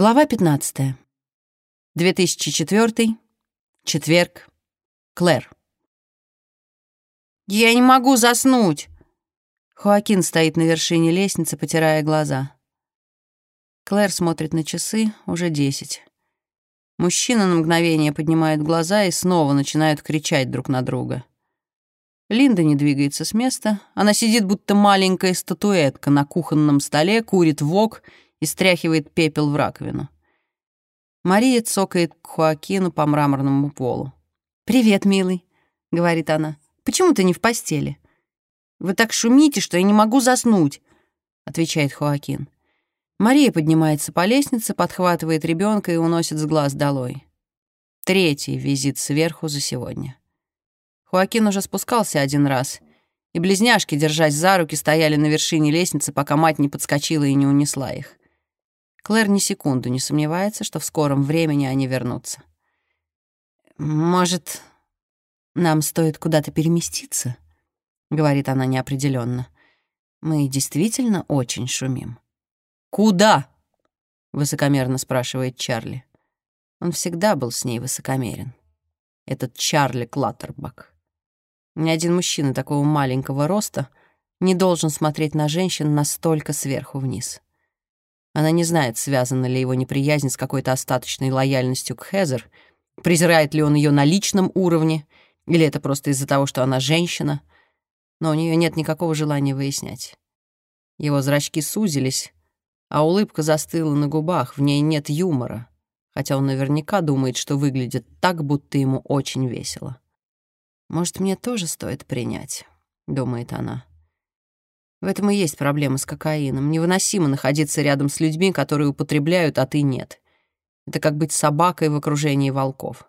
Глава 15. 2004. Четверг. Клэр. «Я не могу заснуть!» Хоакин стоит на вершине лестницы, потирая глаза. Клэр смотрит на часы, уже десять. Мужчина на мгновение поднимает глаза и снова начинают кричать друг на друга. Линда не двигается с места. Она сидит, будто маленькая статуэтка на кухонном столе, курит вок стряхивает пепел в раковину. Мария цокает к Хуакину по мраморному полу. «Привет, милый», — говорит она. «Почему ты не в постели?» «Вы так шумите, что я не могу заснуть», — отвечает Хуакин. Мария поднимается по лестнице, подхватывает ребенка и уносит с глаз долой. Третий визит сверху за сегодня. Хуакин уже спускался один раз, и близняшки, держась за руки, стояли на вершине лестницы, пока мать не подскочила и не унесла их. Клэр ни секунду не сомневается, что в скором времени они вернутся. «Может, нам стоит куда-то переместиться?» — говорит она неопределенно. «Мы действительно очень шумим». «Куда?» — высокомерно спрашивает Чарли. Он всегда был с ней высокомерен. Этот Чарли Клаттербак. Ни один мужчина такого маленького роста не должен смотреть на женщин настолько сверху вниз. Она не знает, связана ли его неприязнь с какой-то остаточной лояльностью к Хезер, презирает ли он ее на личном уровне, или это просто из-за того, что она женщина, но у нее нет никакого желания выяснять. Его зрачки сузились, а улыбка застыла на губах, в ней нет юмора, хотя он наверняка думает, что выглядит так, будто ему очень весело. «Может, мне тоже стоит принять?» — думает она. В этом и есть проблема с кокаином. Невыносимо находиться рядом с людьми, которые употребляют, а ты нет. Это как быть собакой в окружении волков.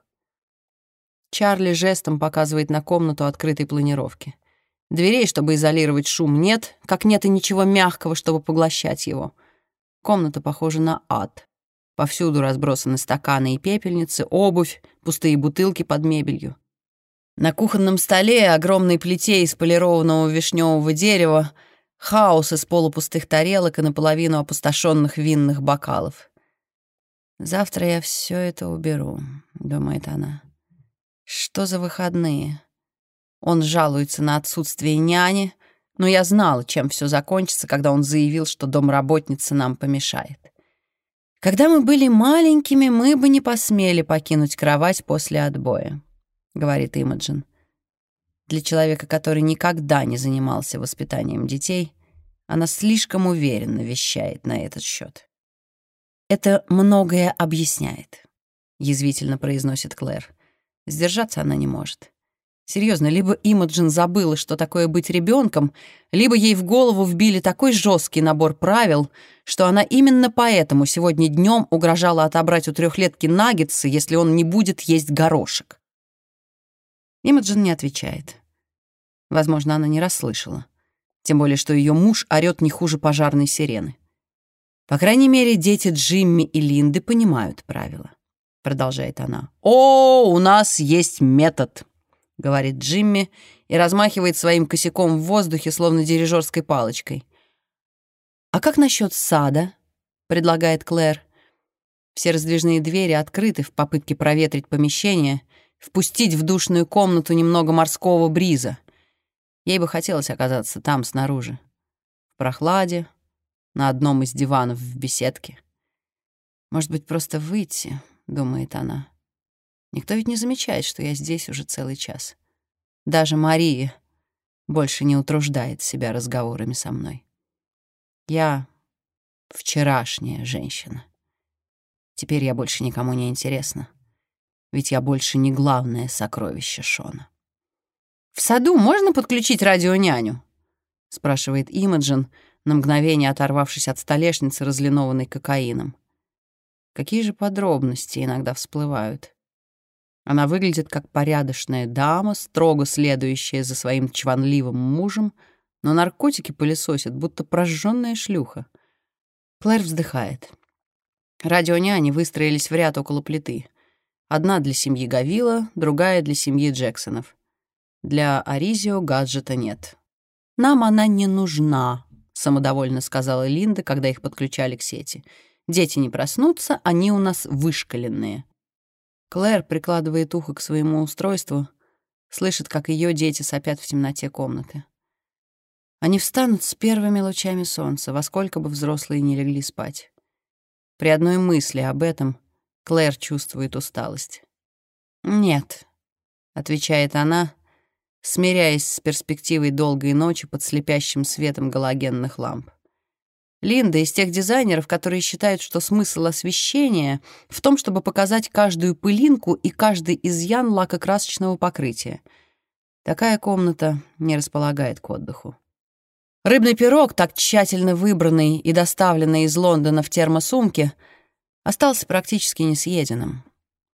Чарли жестом показывает на комнату открытой планировки. Дверей, чтобы изолировать шум, нет, как нет и ничего мягкого, чтобы поглощать его. Комната похожа на ад. Повсюду разбросаны стаканы и пепельницы, обувь, пустые бутылки под мебелью. На кухонном столе, огромной плите из полированного вишневого дерева, хаос из полупустых тарелок и наполовину опустошенных винных бокалов. «Завтра я все это уберу», — думает она. «Что за выходные?» Он жалуется на отсутствие няни, но я знала, чем все закончится, когда он заявил, что домработница нам помешает. Когда мы были маленькими, мы бы не посмели покинуть кровать после отбоя. — говорит Имаджин. Для человека, который никогда не занимался воспитанием детей, она слишком уверенно вещает на этот счет. «Это многое объясняет», — язвительно произносит Клэр. Сдержаться она не может. Серьезно, либо Имаджин забыла, что такое быть ребенком, либо ей в голову вбили такой жесткий набор правил, что она именно поэтому сегодня днем угрожала отобрать у трехлетки наггетсы, если он не будет есть горошек. Имаджин не отвечает. Возможно, она не расслышала. Тем более, что ее муж орёт не хуже пожарной сирены. По крайней мере, дети Джимми и Линды понимают правила. Продолжает она. «О, у нас есть метод», — говорит Джимми и размахивает своим косяком в воздухе, словно дирижерской палочкой. «А как насчет сада?» — предлагает Клэр. Все раздвижные двери открыты в попытке проветрить помещение, впустить в душную комнату немного морского бриза. Ей бы хотелось оказаться там, снаружи, в прохладе, на одном из диванов в беседке. «Может быть, просто выйти?» — думает она. «Никто ведь не замечает, что я здесь уже целый час. Даже Мария больше не утруждает себя разговорами со мной. Я вчерашняя женщина. Теперь я больше никому не интересна ведь я больше не главное сокровище Шона. «В саду можно подключить радионяню?» — спрашивает Имаджин, на мгновение оторвавшись от столешницы, разлинованной кокаином. Какие же подробности иногда всплывают. Она выглядит как порядочная дама, строго следующая за своим чванливым мужем, но наркотики пылесосит, будто прожженная шлюха. Клэр вздыхает. Радионяни выстроились в ряд около плиты — Одна для семьи Гавила, другая для семьи Джексонов. Для Аризио гаджета нет. «Нам она не нужна», — самодовольно сказала Линда, когда их подключали к сети. Дети не проснутся, они у нас вышкаленные. Клэр прикладывает ухо к своему устройству, слышит, как ее дети сопят в темноте комнаты. Они встанут с первыми лучами солнца, во сколько бы взрослые не легли спать. При одной мысли об этом Клэр чувствует усталость. «Нет», — отвечает она, смиряясь с перспективой долгой ночи под слепящим светом галогенных ламп. Линда из тех дизайнеров, которые считают, что смысл освещения в том, чтобы показать каждую пылинку и каждый изъян лакокрасочного покрытия. Такая комната не располагает к отдыху. Рыбный пирог, так тщательно выбранный и доставленный из Лондона в термосумке, остался практически несъеденным,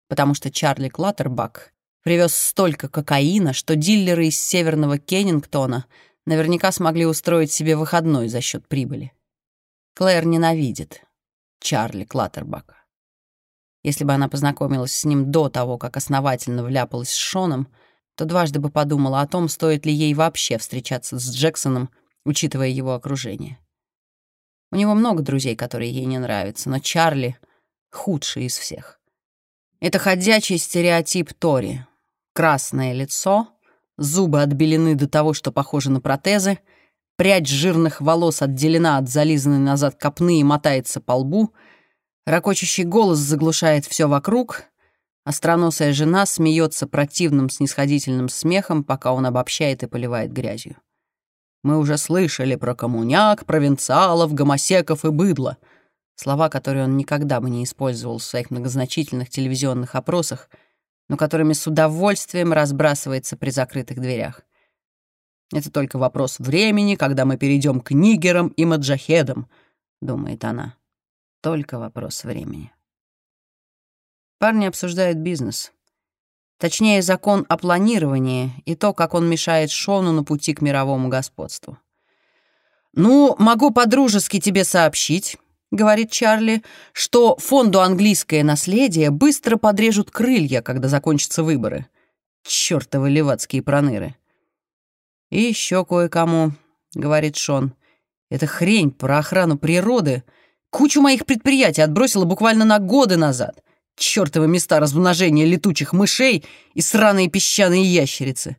потому что Чарли Клаттербак привез столько кокаина, что диллеры из северного Кеннингтона наверняка смогли устроить себе выходной за счет прибыли. Клэр ненавидит Чарли Клаттербака. Если бы она познакомилась с ним до того, как основательно вляпалась с Шоном, то дважды бы подумала о том, стоит ли ей вообще встречаться с Джексоном, учитывая его окружение. У него много друзей, которые ей не нравятся, но Чарли — худший из всех. Это ходячий стереотип Тори. Красное лицо, зубы отбелены до того, что похожи на протезы — Прядь жирных волос отделена от зализанной назад копны и мотается по лбу. Рокочущий голос заглушает все вокруг. Остроносая жена смеется противным снисходительным смехом, пока он обобщает и поливает грязью. Мы уже слышали про коммуняк, провинциалов, гомосеков и быдло. Слова, которые он никогда бы не использовал в своих многозначительных телевизионных опросах, но которыми с удовольствием разбрасывается при закрытых дверях. Это только вопрос времени, когда мы перейдем к нигерам и маджахедам, думает она. Только вопрос времени. Парни обсуждают бизнес. Точнее, закон о планировании и то, как он мешает Шону на пути к мировому господству. «Ну, могу по-дружески тебе сообщить», — говорит Чарли, «что фонду «Английское наследие» быстро подрежут крылья, когда закончатся выборы. Чёртовы левацкие проныры. «И еще кое-кому», — говорит Шон. «Эта хрень про охрану природы кучу моих предприятий отбросила буквально на годы назад. Чёртовы места размножения летучих мышей и сраные песчаные ящерицы».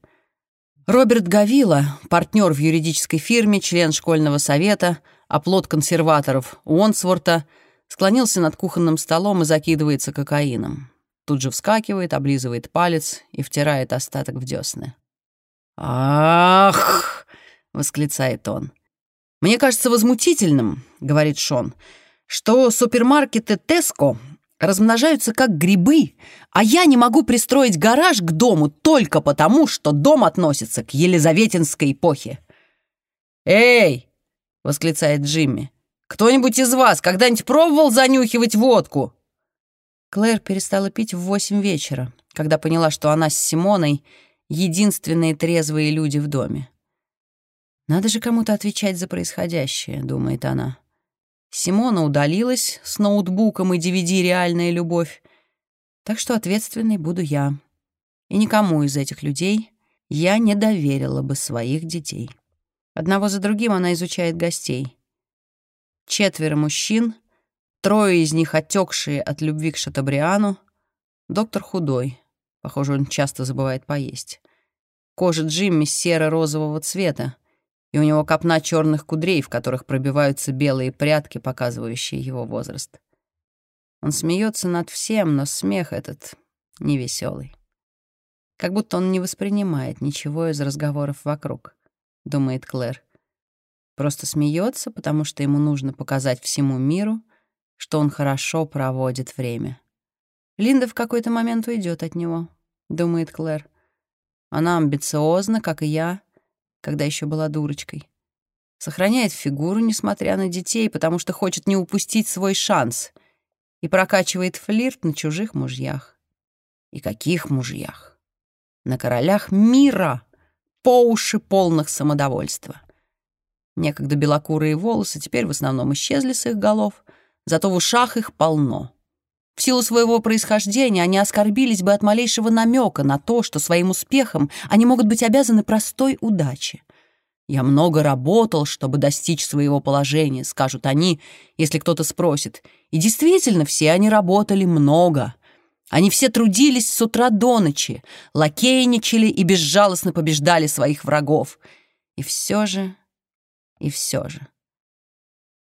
Роберт Гавила, партнер в юридической фирме, член школьного совета, оплот консерваторов Уонсворта, склонился над кухонным столом и закидывается кокаином. Тут же вскакивает, облизывает палец и втирает остаток в десны. «Ах!» — восклицает он. «Мне кажется возмутительным, — говорит Шон, — что супермаркеты Теско размножаются как грибы, а я не могу пристроить гараж к дому только потому, что дом относится к Елизаветинской эпохе». «Эй!» — восклицает Джимми. «Кто-нибудь из вас когда-нибудь пробовал занюхивать водку?» Клэр перестала пить в восемь вечера, когда поняла, что она с Симоной — единственные трезвые люди в доме. «Надо же кому-то отвечать за происходящее», — думает она. Симона удалилась с ноутбуком и DVD «Реальная любовь», так что ответственной буду я. И никому из этих людей я не доверила бы своих детей. Одного за другим она изучает гостей. Четверо мужчин, трое из них отекшие от любви к Шатабриану, доктор худой, Похоже, он часто забывает поесть. Кожа Джимми серо-розового цвета, и у него копна черных кудрей, в которых пробиваются белые прядки, показывающие его возраст. Он смеется над всем, но смех этот невеселый. Как будто он не воспринимает ничего из разговоров вокруг, думает Клэр. Просто смеется, потому что ему нужно показать всему миру, что он хорошо проводит время. Линда в какой-то момент уйдет от него. — думает Клэр. Она амбициозна, как и я, когда еще была дурочкой. Сохраняет фигуру, несмотря на детей, потому что хочет не упустить свой шанс. И прокачивает флирт на чужих мужьях. И каких мужьях? На королях мира, по уши полных самодовольства. Некогда белокурые волосы теперь в основном исчезли с их голов, зато в ушах их полно. В силу своего происхождения они оскорбились бы от малейшего намека на то, что своим успехом они могут быть обязаны простой удаче. «Я много работал, чтобы достичь своего положения», — скажут они, если кто-то спросит. И действительно, все они работали много. Они все трудились с утра до ночи, лакейничали и безжалостно побеждали своих врагов. И все же, и все же.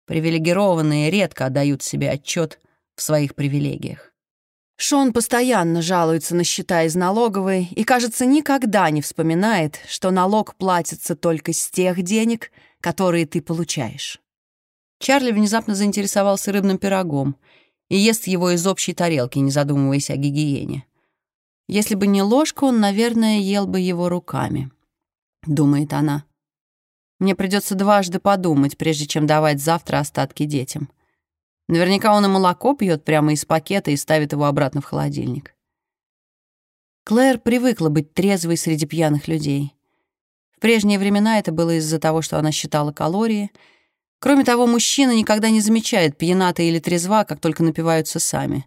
Привилегированные редко отдают себе отчет в своих привилегиях. Шон постоянно жалуется на счета из налоговой и, кажется, никогда не вспоминает, что налог платится только с тех денег, которые ты получаешь. Чарли внезапно заинтересовался рыбным пирогом и ест его из общей тарелки, не задумываясь о гигиене. Если бы не ложка, он, наверное, ел бы его руками, думает она. Мне придется дважды подумать, прежде чем давать завтра остатки детям. Наверняка он и молоко пьет прямо из пакета и ставит его обратно в холодильник. Клэр привыкла быть трезвой среди пьяных людей. В прежние времена это было из-за того, что она считала калории. Кроме того, мужчины никогда не замечают, пьяна ты или трезва, как только напиваются сами.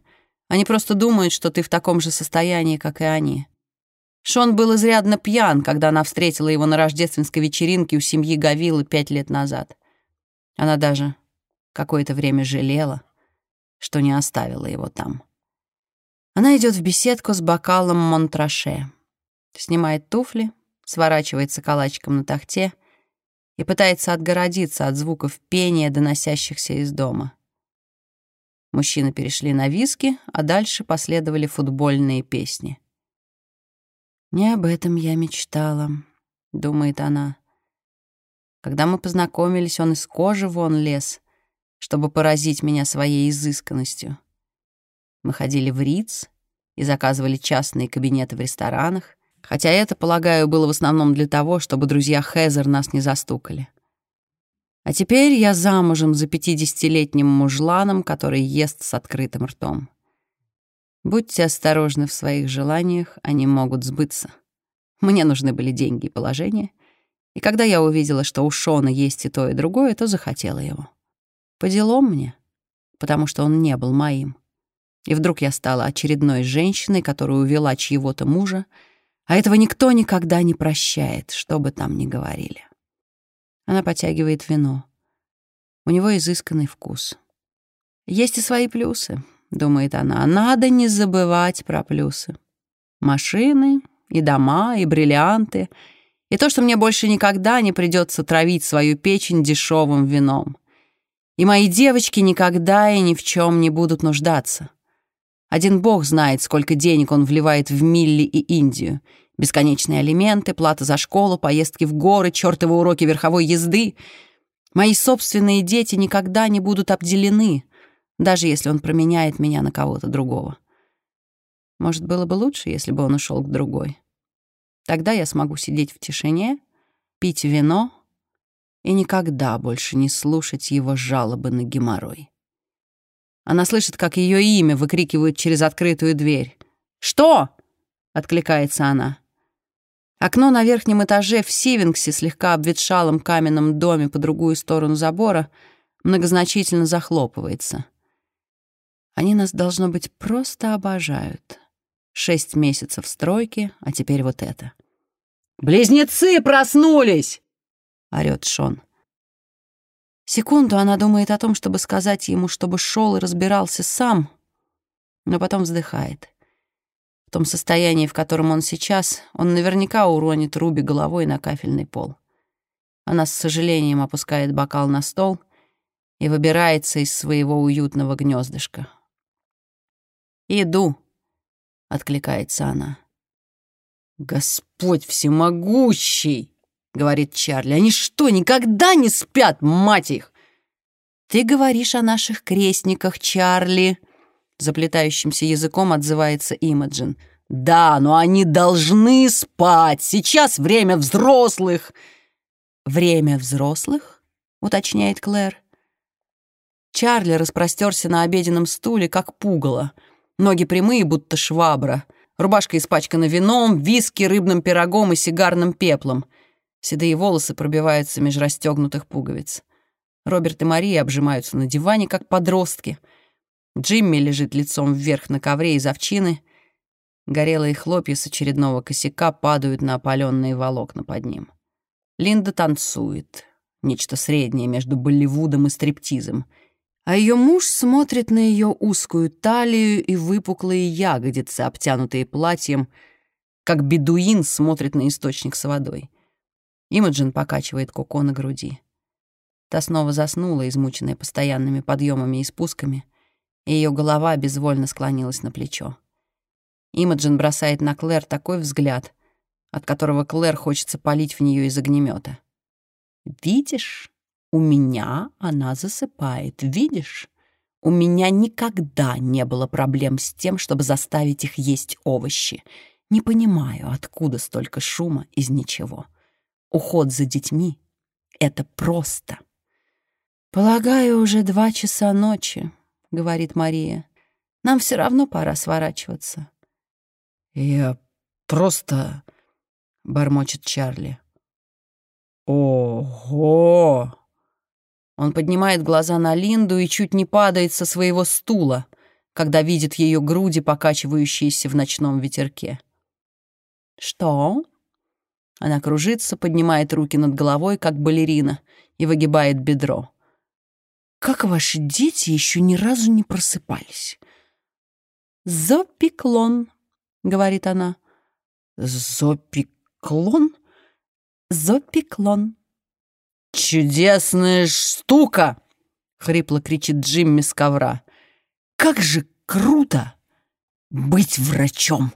Они просто думают, что ты в таком же состоянии, как и они. Шон был изрядно пьян, когда она встретила его на рождественской вечеринке у семьи Гавилы пять лет назад. Она даже какое-то время жалела, что не оставила его там. Она идет в беседку с бокалом Монтраше, снимает туфли, сворачивается калачиком на тахте и пытается отгородиться от звуков пения, доносящихся из дома. Мужчины перешли на виски, а дальше последовали футбольные песни. «Не об этом я мечтала», — думает она. Когда мы познакомились, он из кожи вон лез, чтобы поразить меня своей изысканностью. Мы ходили в Риц и заказывали частные кабинеты в ресторанах, хотя это, полагаю, было в основном для того, чтобы друзья Хезер нас не застукали. А теперь я замужем за пятидесятилетним мужланом, который ест с открытым ртом. Будьте осторожны в своих желаниях, они могут сбыться. Мне нужны были деньги и положение, и когда я увидела, что у Шона есть и то, и другое, то захотела его. По делам мне, потому что он не был моим. И вдруг я стала очередной женщиной, которая увела чьего-то мужа, а этого никто никогда не прощает, что бы там ни говорили. Она потягивает вино. У него изысканный вкус. Есть и свои плюсы, думает она. Надо не забывать про плюсы. Машины, и дома, и бриллианты, и то, что мне больше никогда не придется травить свою печень дешевым вином. И мои девочки никогда и ни в чем не будут нуждаться. Один бог знает, сколько денег он вливает в Милли и Индию. Бесконечные алименты, плата за школу, поездки в горы, чертовы уроки верховой езды. Мои собственные дети никогда не будут обделены, даже если он променяет меня на кого-то другого. Может, было бы лучше, если бы он ушел к другой. Тогда я смогу сидеть в тишине, пить вино и никогда больше не слушать его жалобы на геморрой. Она слышит, как ее имя выкрикивают через открытую дверь. «Что?» — откликается она. Окно на верхнем этаже в Сивингсе, слегка обветшалом каменном доме по другую сторону забора, многозначительно захлопывается. Они нас, должно быть, просто обожают. Шесть месяцев стройки, а теперь вот это. «Близнецы проснулись!» — орёт Шон. Секунду она думает о том, чтобы сказать ему, чтобы шел и разбирался сам, но потом вздыхает. В том состоянии, в котором он сейчас, он наверняка уронит Руби головой на кафельный пол. Она с сожалением опускает бокал на стол и выбирается из своего уютного гнездышка. «Иду», — откликается она. «Господь всемогущий!» Говорит Чарли. «Они что, никогда не спят, мать их?» «Ты говоришь о наших крестниках, Чарли», — заплетающимся языком отзывается Имаджин. «Да, но они должны спать. Сейчас время взрослых». «Время взрослых?» — уточняет Клэр. Чарли распростерся на обеденном стуле, как пугало. Ноги прямые, будто швабра. Рубашка испачкана вином, виски, рыбным пирогом и сигарным пеплом — Седые волосы пробиваются меж расстегнутых пуговиц. Роберт и Мария обжимаются на диване, как подростки. Джимми лежит лицом вверх на ковре из овчины. Горелые хлопья с очередного косяка падают на опаленные волокна под ним. Линда танцует, нечто среднее между Болливудом и стриптизом, а ее муж смотрит на ее узкую талию и выпуклые ягодицы, обтянутые платьем, как бедуин смотрит на источник с водой. Имаджин покачивает Коко на груди. Та снова заснула, измученная постоянными подъемами и спусками, и ее голова безвольно склонилась на плечо. Имаджин бросает на Клэр такой взгляд, от которого Клэр хочется палить в нее из огнемета. «Видишь, у меня она засыпает, видишь? У меня никогда не было проблем с тем, чтобы заставить их есть овощи. Не понимаю, откуда столько шума из ничего. Уход за детьми — это просто». «Полагаю, уже два часа ночи», — говорит Мария. «Нам все равно пора сворачиваться». «Я просто...» — бормочет Чарли. «Ого!» Он поднимает глаза на Линду и чуть не падает со своего стула, когда видит ее груди, покачивающиеся в ночном ветерке. «Что?» Она кружится, поднимает руки над головой, как балерина, и выгибает бедро. «Как ваши дети еще ни разу не просыпались?» «Зопиклон», — говорит она. «Зопиклон?» «Зопиклон». «Чудесная штука!» — хрипло кричит Джимми с ковра. «Как же круто быть врачом!»